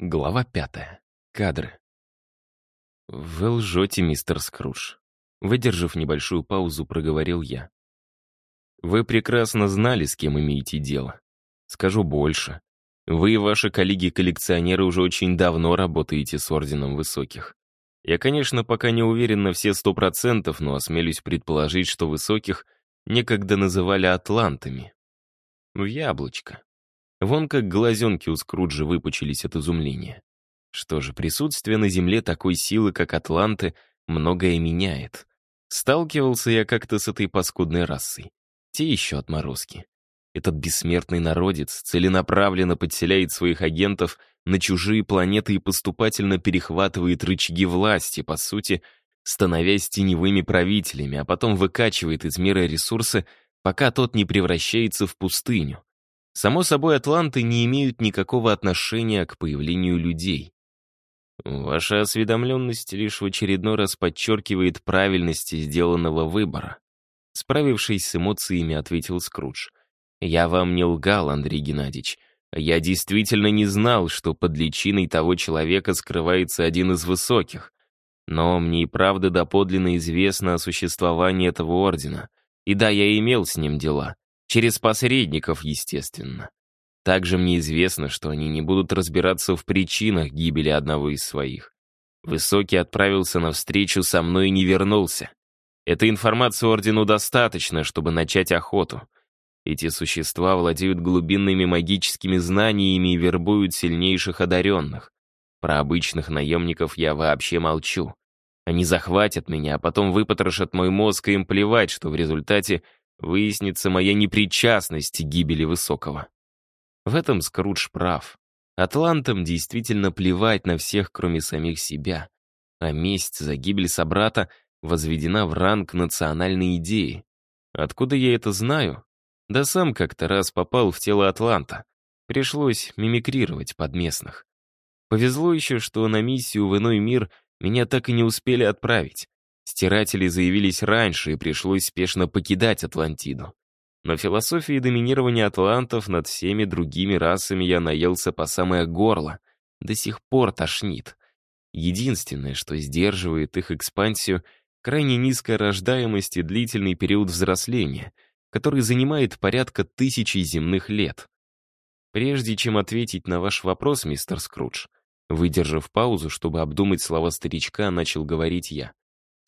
Глава пятая. Кадры. «Вы лжете, мистер Скрудж», — выдержав небольшую паузу, проговорил я. «Вы прекрасно знали, с кем имеете дело. Скажу больше. Вы и ваши коллеги-коллекционеры уже очень давно работаете с Орденом Высоких. Я, конечно, пока не уверен на все сто процентов, но осмелюсь предположить, что Высоких некогда называли атлантами. В яблочко. Вон как глазенки у Скруджа выпучились от изумления. Что же, присутствие на Земле такой силы, как Атланты, многое меняет. Сталкивался я как-то с этой паскудной расой. Те еще отморозки. Этот бессмертный народец целенаправленно подселяет своих агентов на чужие планеты и поступательно перехватывает рычаги власти, по сути, становясь теневыми правителями, а потом выкачивает из мира ресурсы, пока тот не превращается в пустыню. Само собой, атланты не имеют никакого отношения к появлению людей. Ваша осведомленность лишь в очередной раз подчеркивает правильность сделанного выбора. Справившись с эмоциями, ответил Скрудж. «Я вам не лгал, Андрей Геннадьевич. Я действительно не знал, что под личиной того человека скрывается один из высоких. Но мне и правда доподлинно известно о существовании этого ордена. И да, я имел с ним дела. Через посредников, естественно. Также мне известно, что они не будут разбираться в причинах гибели одного из своих. Высокий отправился на встречу со мной и не вернулся. Этой информации Ордену достаточно, чтобы начать охоту. Эти существа владеют глубинными магическими знаниями и вербуют сильнейших одаренных. Про обычных наемников я вообще молчу. Они захватят меня, а потом выпотрошат мой мозг, и им плевать, что в результате выяснится моя непричастность к гибели Высокого. В этом Скрудж прав. Атлантам действительно плевать на всех, кроме самих себя. А месть за гибель собрата возведена в ранг национальной идеи. Откуда я это знаю? Да сам как-то раз попал в тело Атланта. Пришлось мимикрировать под местных. Повезло еще, что на миссию в иной мир меня так и не успели отправить. Стиратели заявились раньше, и пришлось спешно покидать Атлантиду. Но философии доминирования атлантов над всеми другими расами я наелся по самое горло. До сих пор тошнит. Единственное, что сдерживает их экспансию, крайне низкая рождаемость и длительный период взросления, который занимает порядка тысячи земных лет. Прежде чем ответить на ваш вопрос, мистер Скрудж, выдержав паузу, чтобы обдумать слова старичка, начал говорить я.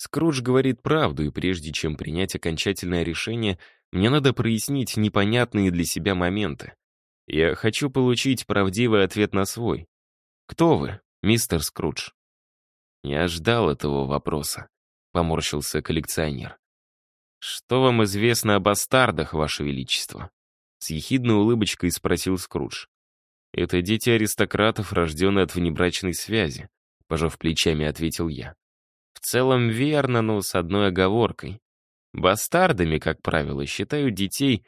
Скрудж говорит правду, и прежде чем принять окончательное решение, мне надо прояснить непонятные для себя моменты. Я хочу получить правдивый ответ на свой. Кто вы, мистер Скрудж? Я ждал этого вопроса, поморщился коллекционер. Что вам известно о бастардах, ваше величество? С ехидной улыбочкой спросил Скрудж. Это дети аристократов, рожденные от внебрачной связи, пожав плечами, ответил я. В целом верно, но с одной оговоркой. Бастардами, как правило, считают детей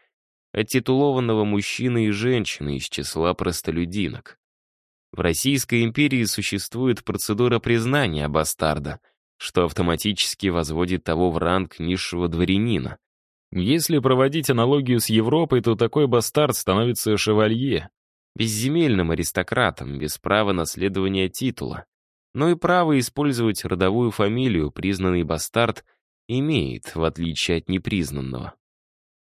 от титулованного мужчины и женщины из числа простолюдинок. В Российской империи существует процедура признания бастарда, что автоматически возводит того в ранг низшего дворянина. Если проводить аналогию с Европой, то такой бастард становится шевалье, безземельным аристократом, без права наследования титула но и право использовать родовую фамилию признанный бастард имеет, в отличие от непризнанного.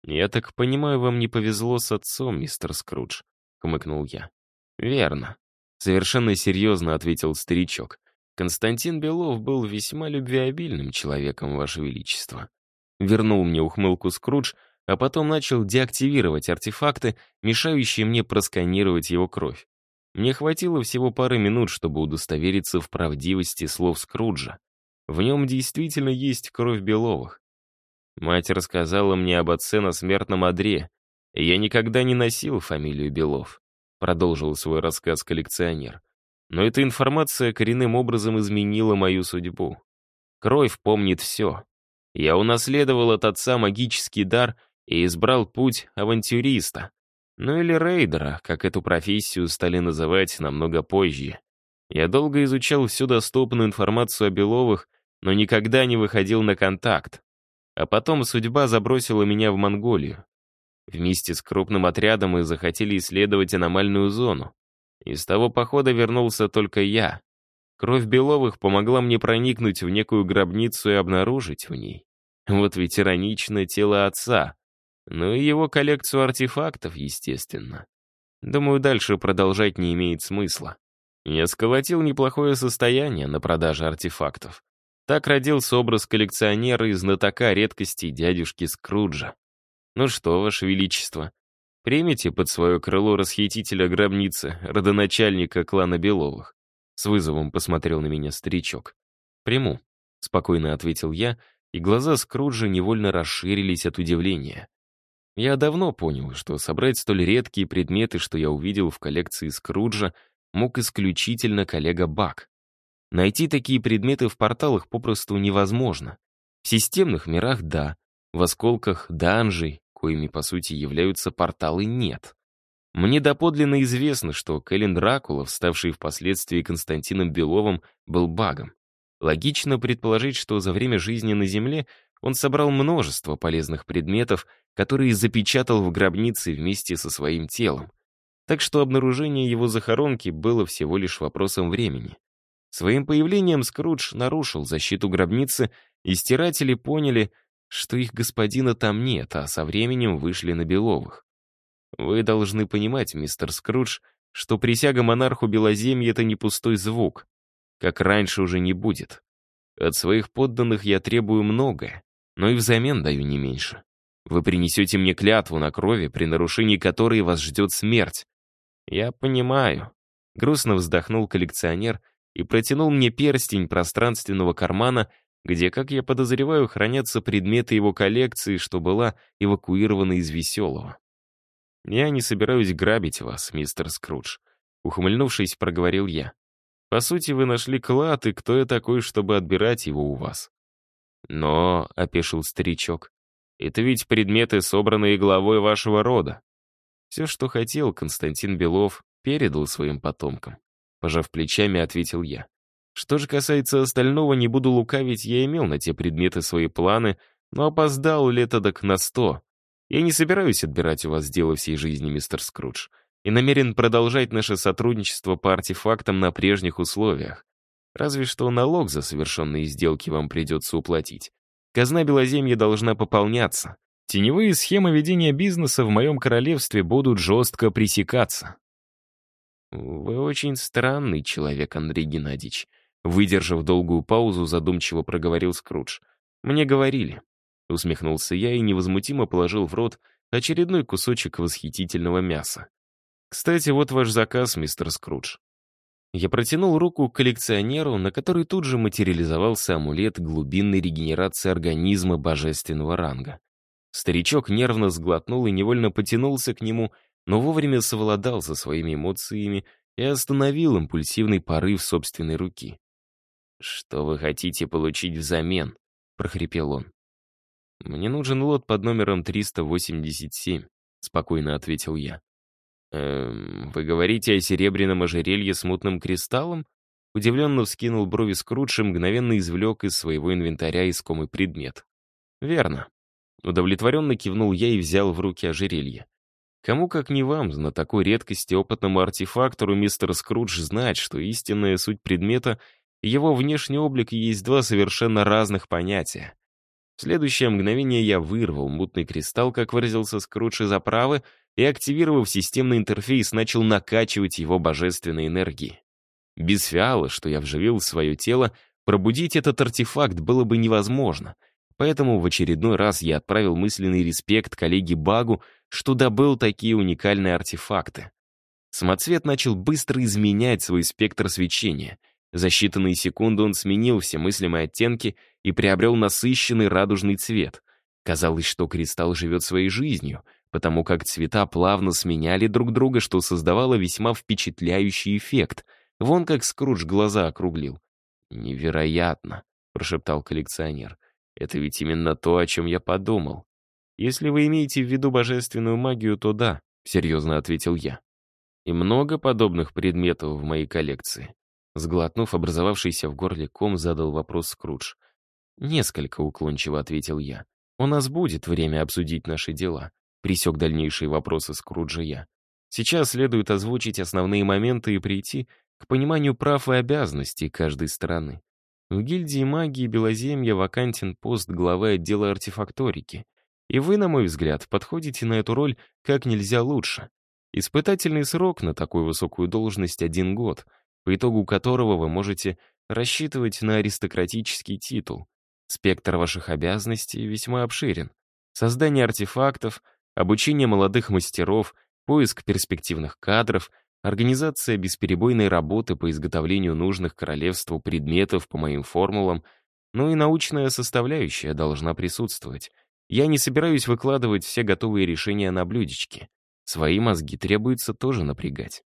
«Я так понимаю, вам не повезло с отцом, мистер Скрудж», — хмыкнул я. «Верно», — совершенно серьезно ответил старичок. «Константин Белов был весьма любвеобильным человеком, Ваше Величество». Вернул мне ухмылку Скрудж, а потом начал деактивировать артефакты, мешающие мне просканировать его кровь. Мне хватило всего пары минут, чтобы удостовериться в правдивости слов Скруджа. В нем действительно есть кровь Беловых. Мать рассказала мне об отце на смертном одре. Я никогда не носил фамилию Белов, продолжил свой рассказ коллекционер. Но эта информация коренным образом изменила мою судьбу. Кровь помнит все. Я унаследовал от отца магический дар и избрал путь авантюриста. Ну или рейдера, как эту профессию стали называть намного позже. Я долго изучал всю доступную информацию о Беловых, но никогда не выходил на контакт. А потом судьба забросила меня в Монголию. Вместе с крупным отрядом мы захотели исследовать аномальную зону. Из того похода вернулся только я. Кровь Беловых помогла мне проникнуть в некую гробницу и обнаружить в ней. Вот ведь иронично тело отца. Ну и его коллекцию артефактов, естественно. Думаю, дальше продолжать не имеет смысла. Я сколотил неплохое состояние на продаже артефактов. Так родился образ коллекционера и знатока редкостей дядюшки Скруджа. Ну что, Ваше Величество, примите под свое крыло расхитителя гробницы, родоначальника клана Беловых? С вызовом посмотрел на меня старичок. «Приму», — спокойно ответил я, и глаза Скруджа невольно расширились от удивления. Я давно понял, что собрать столь редкие предметы, что я увидел в коллекции Скруджа, мог исключительно коллега Бак. Найти такие предметы в порталах попросту невозможно. В системных мирах — да, в осколках данжей, коими по сути являются порталы, нет. Мне доподлинно известно, что Кэлен Дракула, вставший впоследствии Константином Беловым, был багом. Логично предположить, что за время жизни на Земле он собрал множество полезных предметов, которые запечатал в гробнице вместе со своим телом. Так что обнаружение его захоронки было всего лишь вопросом времени. Своим появлением Скрудж нарушил защиту гробницы, и стиратели поняли, что их господина там нет, а со временем вышли на Беловых. Вы должны понимать, мистер Скрудж, что присяга монарху Белоземья — это не пустой звук. Как раньше уже не будет. От своих подданных я требую многое, но и взамен даю не меньше. Вы принесете мне клятву на крови, при нарушении которой вас ждет смерть. Я понимаю. Грустно вздохнул коллекционер и протянул мне перстень пространственного кармана, где, как я подозреваю, хранятся предметы его коллекции, что была эвакуирована из Веселого. «Я не собираюсь грабить вас, мистер Скрудж», — ухмыльнувшись, проговорил я. «По сути, вы нашли клад, и кто я такой, чтобы отбирать его у вас?» «Но», — опешил старичок, — «это ведь предметы, собранные главой вашего рода. Все, что хотел, Константин Белов передал своим потомкам». Пожав плечами, ответил я. Что же касается остального, не буду лукавить, я имел на те предметы свои планы, но опоздал лет эдак на сто. Я не собираюсь отбирать у вас дело всей жизни, мистер Скрудж, и намерен продолжать наше сотрудничество по артефактам на прежних условиях. Разве что налог за совершенные сделки вам придется уплатить. Казна Белоземья должна пополняться. Теневые схемы ведения бизнеса в моем королевстве будут жестко пресекаться. Вы очень странный человек, Андрей Геннадьевич. Выдержав долгую паузу, задумчиво проговорил Скрудж. Мне говорили, Усмехнулся я и невозмутимо положил в рот очередной кусочек восхитительного мяса. «Кстати, вот ваш заказ, мистер Скрудж». Я протянул руку к коллекционеру, на который тут же материализовался амулет глубинной регенерации организма божественного ранга. Старичок нервно сглотнул и невольно потянулся к нему, но вовремя совладал со своими эмоциями и остановил импульсивный порыв собственной руки. «Что вы хотите получить взамен?» — прохрипел он. «Мне нужен лот под номером 387», — спокойно ответил я. «Эм, вы говорите о серебряном ожерелье с мутным кристаллом?» Удивленно вскинул брови Скрудж и мгновенно извлек из своего инвентаря искомый предмет. «Верно». Удовлетворенно кивнул я и взял в руки ожерелье. Кому как не вам, на такой редкости опытному артефактору мистер Скрудж знать, что истинная суть предмета и его внешний облик есть два совершенно разных понятия. В следующее мгновение я вырвал мутный кристалл, как выразился Скрудж из оправы, и, активировав системный интерфейс, начал накачивать его божественной энергией. Без фиала, что я вживил в свое тело, пробудить этот артефакт было бы невозможно, поэтому в очередной раз я отправил мысленный респект коллеге Багу, что добыл такие уникальные артефакты. Самоцвет начал быстро изменять свой спектр свечения — за считанные секунды он сменил все мыслимые оттенки и приобрел насыщенный радужный цвет. Казалось, что кристалл живет своей жизнью, потому как цвета плавно сменяли друг друга, что создавало весьма впечатляющий эффект. Вон как Скрудж глаза округлил. «Невероятно», — прошептал коллекционер. «Это ведь именно то, о чем я подумал. Если вы имеете в виду божественную магию, то да», — серьезно ответил я. «И много подобных предметов в моей коллекции. Сглотнув образовавшийся в горле ком, задал вопрос Скрудж. «Несколько», — уклончиво ответил я. «У нас будет время обсудить наши дела», — присек дальнейшие вопросы Скруджа я. Сейчас следует озвучить основные моменты и прийти к пониманию прав и обязанностей каждой стороны. В гильдии магии Белоземья вакантен пост главы отдела артефакторики. И вы, на мой взгляд, подходите на эту роль как нельзя лучше. Испытательный срок на такую высокую должность один год, по итогу которого вы можете рассчитывать на аристократический титул. Спектр ваших обязанностей весьма обширен. Создание артефактов, обучение молодых мастеров, поиск перспективных кадров — организация бесперебойной работы по изготовлению нужных королевству предметов по моим формулам, но и научная составляющая должна присутствовать. Я не собираюсь выкладывать все готовые решения на блюдечке. Свои мозги требуется тоже напрягать.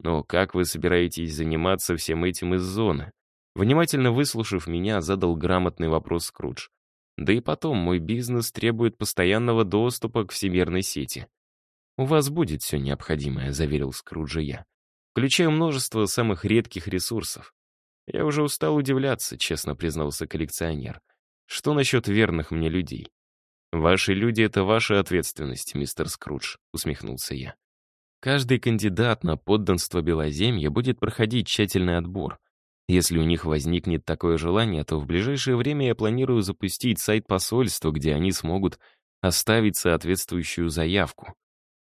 Но как вы собираетесь заниматься всем этим из зоны? Внимательно выслушав меня, задал грамотный вопрос Скрудж. Да и потом, мой бизнес требует постоянного доступа к всемирной сети. «У вас будет все необходимое», — заверил Скруджа я. «Включая множество самых редких ресурсов. Я уже устал удивляться», — честно признался коллекционер. «Что насчет верных мне людей?» «Ваши люди — это ваша ответственность, мистер Скрудж», — усмехнулся я. «Каждый кандидат на подданство Белоземья будет проходить тщательный отбор. Если у них возникнет такое желание, то в ближайшее время я планирую запустить сайт посольства, где они смогут оставить соответствующую заявку.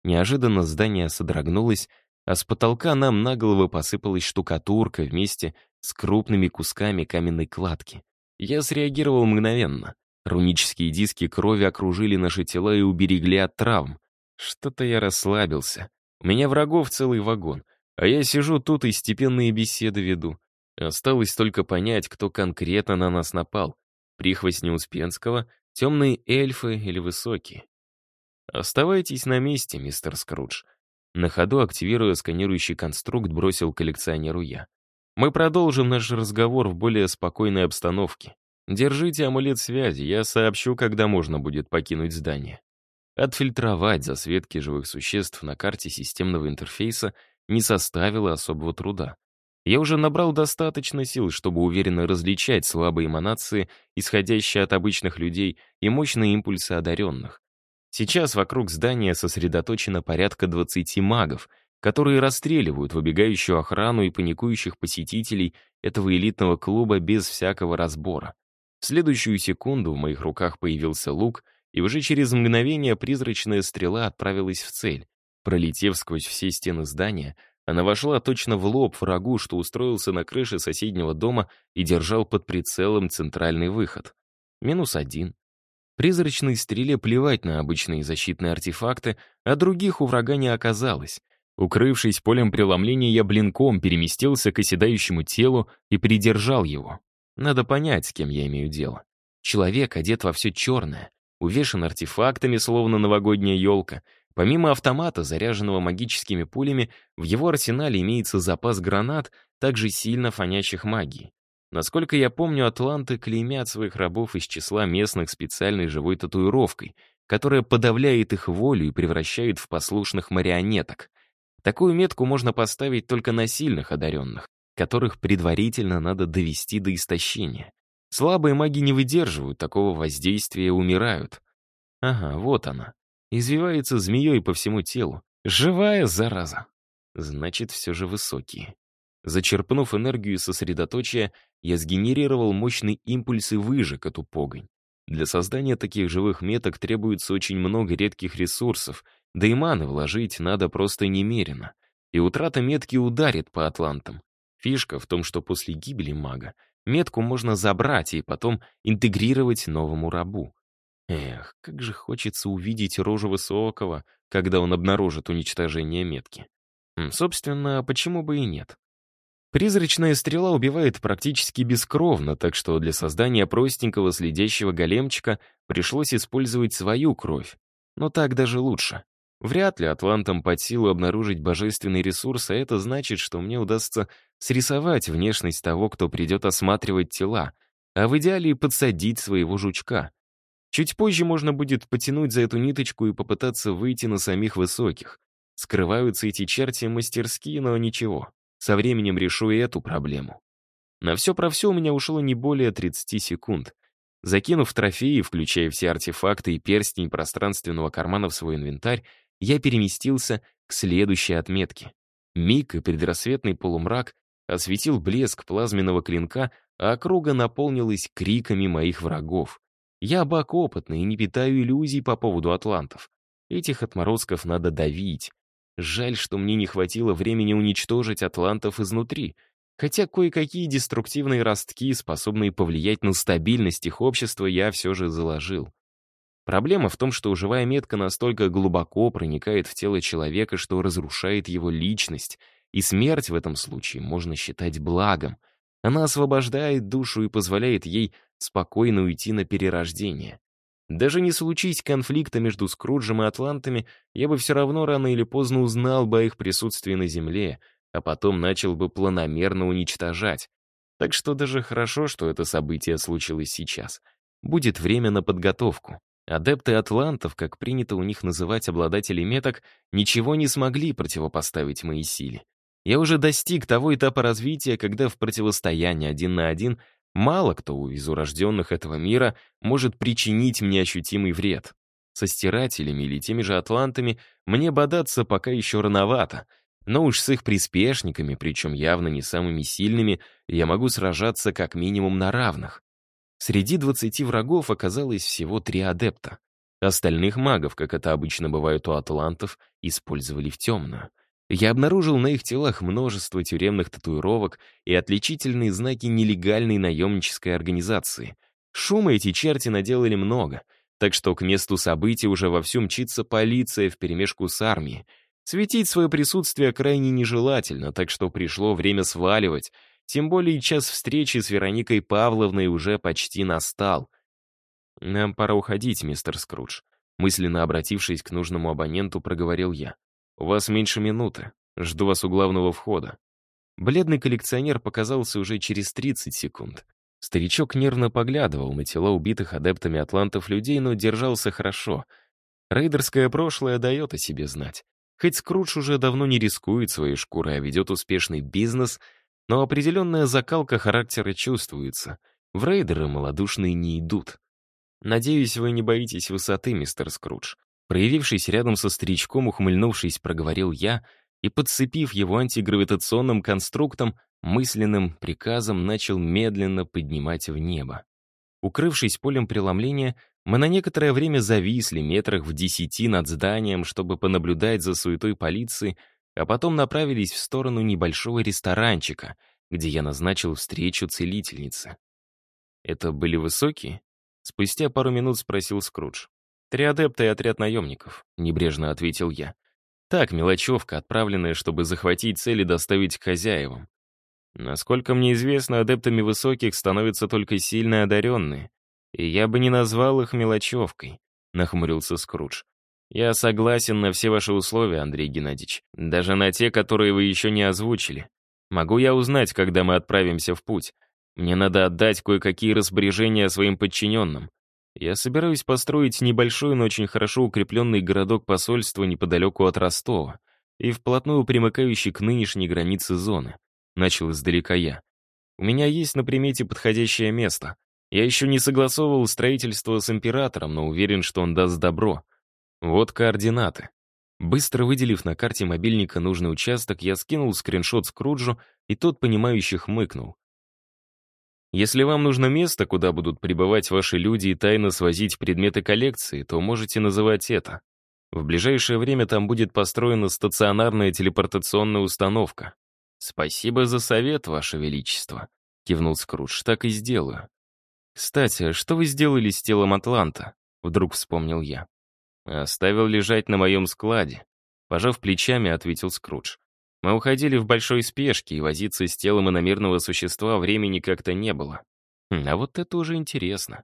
Неожиданно здание содрогнулось, а с потолка нам на головы посыпалась штукатурка вместе с крупными кусками каменной кладки. Я среагировал мгновенно. Рунические диски крови окружили наши тела и уберегли от травм. Что-то я расслабился. У меня врагов целый вагон, а я сижу тут и степенные беседы веду. Осталось только понять, кто конкретно на нас напал. Прихвостни Успенского, темные эльфы или высокие. «Оставайтесь на месте, мистер Скрудж». На ходу, активируя сканирующий конструкт, бросил коллекционеру я. «Мы продолжим наш разговор в более спокойной обстановке. Держите амулет связи, я сообщу, когда можно будет покинуть здание». Отфильтровать засветки живых существ на карте системного интерфейса не составило особого труда. Я уже набрал достаточно сил, чтобы уверенно различать слабые эманации, исходящие от обычных людей, и мощные импульсы одаренных. Сейчас вокруг здания сосредоточено порядка 20 магов, которые расстреливают выбегающую охрану и паникующих посетителей этого элитного клуба без всякого разбора. В следующую секунду в моих руках появился лук, и уже через мгновение призрачная стрела отправилась в цель. Пролетев сквозь все стены здания, она вошла точно в лоб врагу, что устроился на крыше соседнего дома и держал под прицелом центральный выход. Минус один. Призрачной стреле плевать на обычные защитные артефакты, а других у врага не оказалось. Укрывшись полем преломления, я блинком переместился к оседающему телу и придержал его. Надо понять, с кем я имею дело. Человек одет во все черное, увешан артефактами, словно новогодняя елка. Помимо автомата, заряженного магическими пулями, в его арсенале имеется запас гранат, также сильно фонящих магией. Насколько я помню, атланты клеймят своих рабов из числа местных специальной живой татуировкой, которая подавляет их волю и превращает в послушных марионеток. Такую метку можно поставить только на сильных одаренных, которых предварительно надо довести до истощения. Слабые маги не выдерживают такого воздействия и умирают. Ага, вот она. Извивается змеей по всему телу. Живая зараза. Значит, все же высокие. Зачерпнув энергию сосредоточия, я сгенерировал мощный импульс и выжег эту погонь. Для создания таких живых меток требуется очень много редких ресурсов, да и маны вложить надо просто немерено. И утрата метки ударит по атлантам. Фишка в том, что после гибели мага метку можно забрать и потом интегрировать новому рабу. Эх, как же хочется увидеть рожу Высокого, когда он обнаружит уничтожение метки. Собственно, почему бы и нет? Призрачная стрела убивает практически бескровно, так что для создания простенького следящего големчика пришлось использовать свою кровь. Но так даже лучше. Вряд ли атлантам под силу обнаружить божественный ресурс, а это значит, что мне удастся срисовать внешность того, кто придет осматривать тела, а в идеале подсадить своего жучка. Чуть позже можно будет потянуть за эту ниточку и попытаться выйти на самих высоких. Скрываются эти черти мастерски, но ничего. Со временем решу и эту проблему. На все про все у меня ушло не более 30 секунд. Закинув трофеи, включая все артефакты и перстень пространственного кармана в свой инвентарь, я переместился к следующей отметке. Миг и предрассветный полумрак осветил блеск плазменного клинка, а округа наполнилась криками моих врагов. Я бак опытный и не питаю иллюзий по поводу атлантов. Этих отморозков надо давить. Жаль, что мне не хватило времени уничтожить атлантов изнутри, хотя кое-какие деструктивные ростки, способные повлиять на стабильность их общества, я все же заложил. Проблема в том, что живая метка настолько глубоко проникает в тело человека, что разрушает его личность, и смерть в этом случае можно считать благом. Она освобождает душу и позволяет ей спокойно уйти на перерождение. Даже не случись конфликта между Скруджем и Атлантами, я бы все равно рано или поздно узнал бы о их присутствии на Земле, а потом начал бы планомерно уничтожать. Так что даже хорошо, что это событие случилось сейчас. Будет время на подготовку. Адепты атлантов, как принято у них называть обладателей меток, ничего не смогли противопоставить моей силе. Я уже достиг того этапа развития, когда в противостоянии один на один мало кто из урожденных этого мира может причинить мне ощутимый вред. Со стирателями или теми же атлантами мне бодаться пока еще рановато, но уж с их приспешниками, причем явно не самыми сильными, я могу сражаться как минимум на равных. Среди двадцати врагов оказалось всего три адепта. Остальных магов, как это обычно бывает у атлантов, использовали в темную. Я обнаружил на их телах множество тюремных татуировок и отличительные знаки нелегальной наемнической организации. Шума эти черти наделали много, так что к месту событий уже вовсю мчится полиция вперемешку с армией. Светить свое присутствие крайне нежелательно, так что пришло время сваливать — тем более час встречи с Вероникой Павловной уже почти настал. «Нам пора уходить, мистер Скрудж», мысленно обратившись к нужному абоненту, проговорил я. «У вас меньше минуты. Жду вас у главного входа». Бледный коллекционер показался уже через 30 секунд. Старичок нервно поглядывал на тела убитых адептами атлантов людей, но держался хорошо. Рейдерское прошлое дает о себе знать. Хоть Скрудж уже давно не рискует своей шкурой, а ведет успешный бизнес — но определенная закалка характера чувствуется. В рейдеры малодушные не идут. «Надеюсь, вы не боитесь высоты, мистер Скрудж». Проявившись рядом со старичком, ухмыльнувшись, проговорил я и, подцепив его антигравитационным конструктом, мысленным приказом начал медленно поднимать в небо. Укрывшись полем преломления, мы на некоторое время зависли метрах в десяти над зданием, чтобы понаблюдать за суетой полиции — а потом направились в сторону небольшого ресторанчика, где я назначил встречу целительницы. «Это были высокие?» Спустя пару минут спросил Скрудж. «Три адепта и отряд наемников», — небрежно ответил я. «Так, мелочевка, отправленная, чтобы захватить цель и доставить к хозяевам. Насколько мне известно, адептами высоких становятся только сильно одаренные, и я бы не назвал их мелочевкой», — нахмурился Скрудж. «Я согласен на все ваши условия, Андрей Геннадьевич, даже на те, которые вы еще не озвучили. Могу я узнать, когда мы отправимся в путь? Мне надо отдать кое-какие распоряжения своим подчиненным. Я собираюсь построить небольшой, но очень хорошо укрепленный городок посольства неподалеку от Ростова и вплотную примыкающий к нынешней границе зоны. Начал издалека я. У меня есть на примете подходящее место. Я еще не согласовывал строительство с императором, но уверен, что он даст добро. Вот координаты. Быстро выделив на карте мобильника нужный участок, я скинул скриншот Скруджу, и тот, понимающий, хмыкнул. Если вам нужно место, куда будут прибывать ваши люди и тайно свозить предметы коллекции, то можете называть это. В ближайшее время там будет построена стационарная телепортационная установка. «Спасибо за совет, Ваше Величество», — кивнул Скрудж. «Так и сделаю». «Кстати, что вы сделали с телом Атланта?» — вдруг вспомнил я. Оставил лежать на моем складе. Пожав плечами, ответил Скрудж. Мы уходили в большой спешке, и возиться с телом иномерного существа времени как-то не было. Хм, а вот это уже интересно.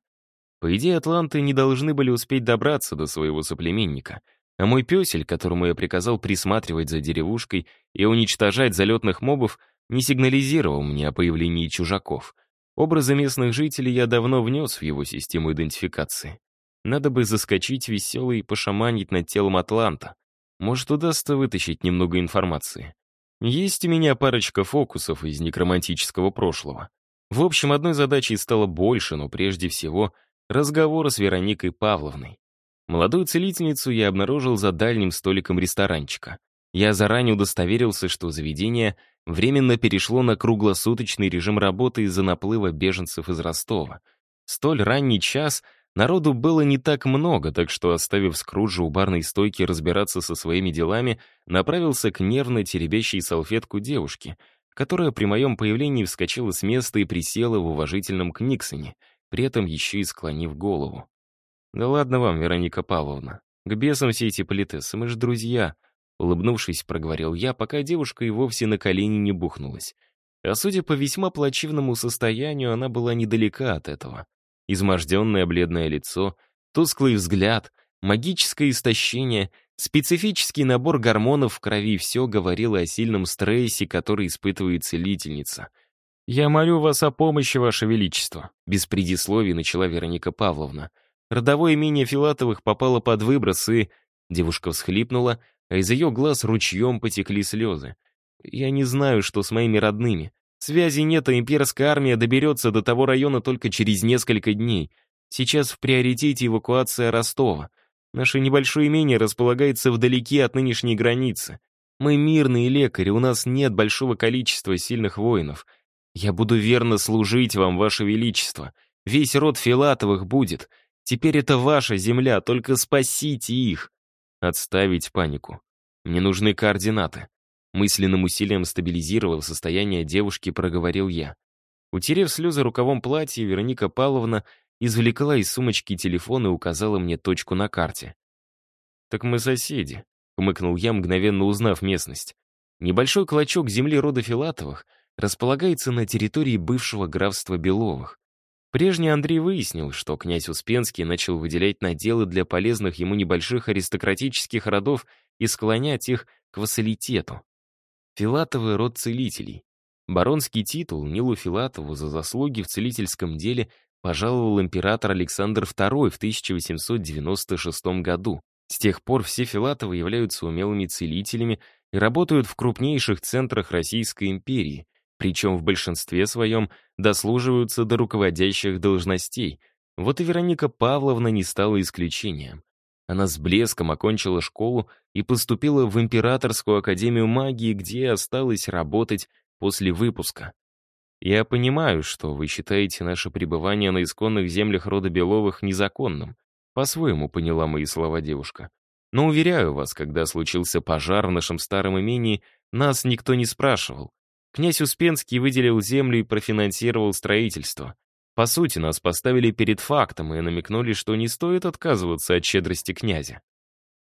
По идее, атланты не должны были успеть добраться до своего соплеменника, а мой песель, которому я приказал присматривать за деревушкой и уничтожать залетных мобов, не сигнализировал мне о появлении чужаков. Образы местных жителей я давно внес в его систему идентификации. Надо бы заскочить веселый и пошаманить над телом Атланта. Может, удастся вытащить немного информации. Есть у меня парочка фокусов из некромантического прошлого. В общем, одной задачей стало больше, но прежде всего разговор с Вероникой Павловной. Молодую целительницу я обнаружил за дальним столиком ресторанчика. Я заранее удостоверился, что заведение временно перешло на круглосуточный режим работы из-за наплыва беженцев из Ростова. Столь ранний час народу было не так много, так что, оставив Скруджа у барной стойки разбираться со своими делами, направился к нервно теребящей салфетку девушки, которая при моем появлении вскочила с места и присела в уважительном книксоне, при этом еще и склонив голову. «Да ладно вам, Вероника Павловна. К бесам все эти политесы, мы же друзья», улыбнувшись, проговорил я, пока девушка и вовсе на колени не бухнулась. А судя по весьма плачевному состоянию, она была недалека от этого. Изможденное бледное лицо, тусклый взгляд, магическое истощение, специфический набор гормонов в крови — все говорило о сильном стрессе, который испытывает целительница. «Я молю вас о помощи, Ваше Величество», — без предисловий начала Вероника Павловна. Родовое имение Филатовых попало под выброс, и... Девушка всхлипнула, а из ее глаз ручьем потекли слезы. «Я не знаю, что с моими родными. Связи нет, а имперская армия доберется до того района только через несколько дней. Сейчас в приоритете эвакуация Ростова. Наше небольшое имение располагается вдалеке от нынешней границы. Мы мирные лекари, у нас нет большого количества сильных воинов. Я буду верно служить вам, ваше величество. Весь род Филатовых будет. Теперь это ваша земля, только спасите их. Отставить панику. Мне нужны координаты. Мысленным усилием стабилизировав состояние девушки, проговорил я. Утерев слезы рукавом платья, Вероника Павловна извлекла из сумочки телефон и указала мне точку на карте. «Так мы соседи», — хмыкнул я, мгновенно узнав местность. Небольшой клочок земли рода Филатовых располагается на территории бывшего графства Беловых. Прежний Андрей выяснил, что князь Успенский начал выделять наделы для полезных ему небольших аристократических родов и склонять их к вассалитету. Филатовый род целителей. Баронский титул Нилу Филатову за заслуги в целительском деле пожаловал император Александр II в 1896 году. С тех пор все Филатовы являются умелыми целителями и работают в крупнейших центрах Российской империи, причем в большинстве своем дослуживаются до руководящих должностей. Вот и Вероника Павловна не стала исключением. Она с блеском окончила школу и поступила в Императорскую академию магии, где осталась работать после выпуска. Я понимаю, что вы считаете наше пребывание на исконных землях рода Беловых незаконным. По-своему поняла мои слова девушка. Но уверяю вас, когда случился пожар в нашем старом имении, нас никто не спрашивал. Князь Успенский выделил землю и профинансировал строительство. По сути, нас поставили перед фактом и намекнули, что не стоит отказываться от щедрости князя.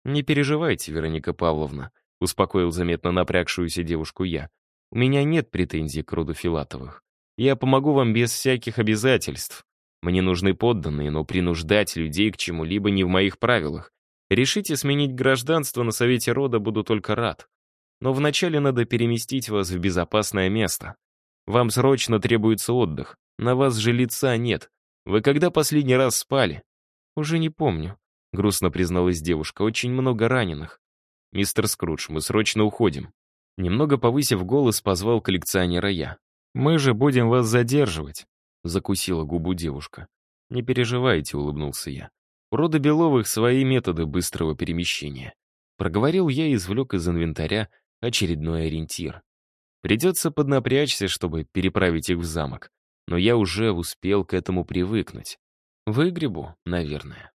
«Не переживайте, Вероника Павловна», — успокоил заметно напрягшуюся девушку я. «У меня нет претензий к роду Филатовых. Я помогу вам без всяких обязательств. Мне нужны подданные, но принуждать людей к чему-либо не в моих правилах. Решите сменить гражданство на совете рода, буду только рад. Но вначале надо переместить вас в безопасное место. Вам срочно требуется отдых. На вас же лица нет. Вы когда последний раз спали? Уже не помню. Грустно призналась девушка. Очень много раненых. Мистер Скрудж, мы срочно уходим. Немного повысив голос, позвал коллекционера я. Мы же будем вас задерживать. Закусила губу девушка. Не переживайте, улыбнулся я. У рода Беловых свои методы быстрого перемещения. Проговорил я и извлек из инвентаря очередной ориентир. Придется поднапрячься, чтобы переправить их в замок. Но я уже успел к этому привыкнуть. Выгребу, наверное.